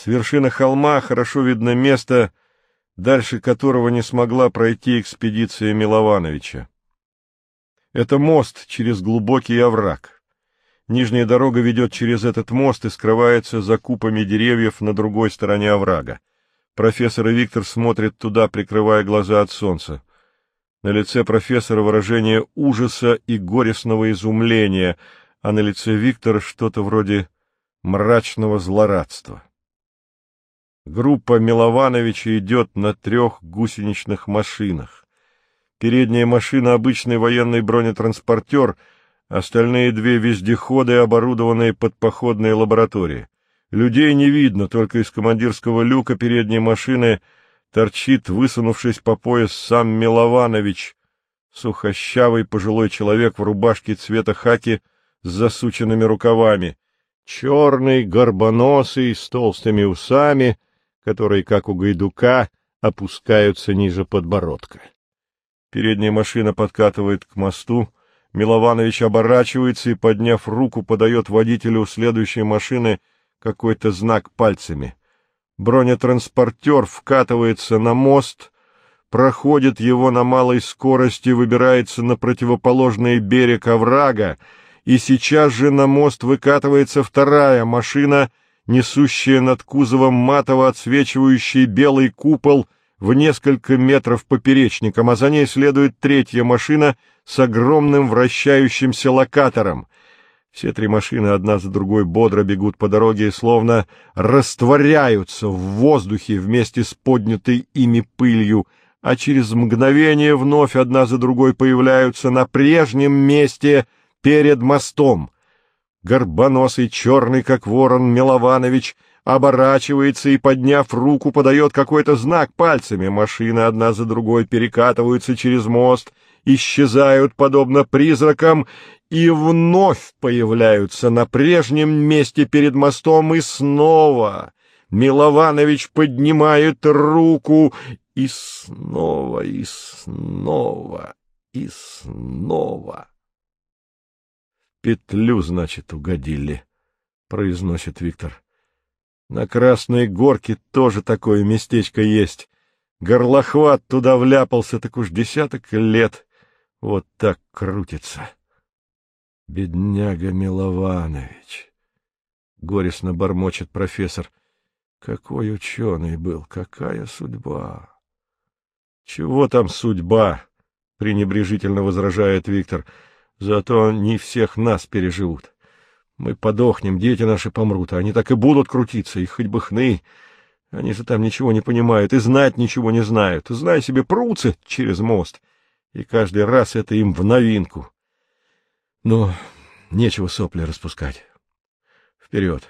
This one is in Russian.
С вершины холма хорошо видно место, дальше которого не смогла пройти экспедиция Миловановича. Это мост через глубокий овраг. Нижняя дорога ведет через этот мост и скрывается за купами деревьев на другой стороне оврага. Профессор и Виктор смотрят туда, прикрывая глаза от солнца. На лице профессора выражение ужаса и горестного изумления, а на лице Виктора что-то вроде мрачного злорадства. Группа Миловановича идет на трех гусеничных машинах. Передняя машина — обычный военный бронетранспортер, остальные две — вездеходы, оборудованные под походные лаборатории. Людей не видно, только из командирского люка передней машины торчит, высунувшись по пояс, сам Милованович, сухощавый пожилой человек в рубашке цвета хаки с засученными рукавами, черный, горбоносый, с толстыми усами, которые, как у гайдука, опускаются ниже подбородка. Передняя машина подкатывает к мосту, Милованович оборачивается и, подняв руку, подает водителю следующей машины какой-то знак пальцами. Бронетранспортер вкатывается на мост, проходит его на малой скорости, выбирается на противоположный берег оврага, и сейчас же на мост выкатывается вторая машина, несущая над кузовом матово отсвечивающий белый купол в несколько метров поперечником, а за ней следует третья машина с огромным вращающимся локатором. Все три машины одна за другой бодро бегут по дороге и словно растворяются в воздухе вместе с поднятой ими пылью, а через мгновение вновь одна за другой появляются на прежнем месте перед мостом. Горбоносый, черный, как ворон, Милованович оборачивается и, подняв руку, подает какой-то знак пальцами. Машины одна за другой перекатываются через мост, исчезают, подобно призракам, и вновь появляются на прежнем месте перед мостом, и снова Милованович поднимает руку, и снова, и снова, и снова. «Петлю, значит, угодили», — произносит Виктор. «На Красной Горке тоже такое местечко есть. Горлохват туда вляпался, так уж десяток лет вот так крутится». Бедняга Милованович! Горестно бормочет профессор. Какой ученый был, какая судьба! Чего там судьба? пренебрежительно возражает Виктор. Зато не всех нас переживут. Мы подохнем, дети наши помрут, а они так и будут крутиться, и хоть бы хны. Они же там ничего не понимают и знать ничего не знают. Знай себе, прутся через мост, и каждый раз это им в новинку. Но нечего сопли распускать. Вперед!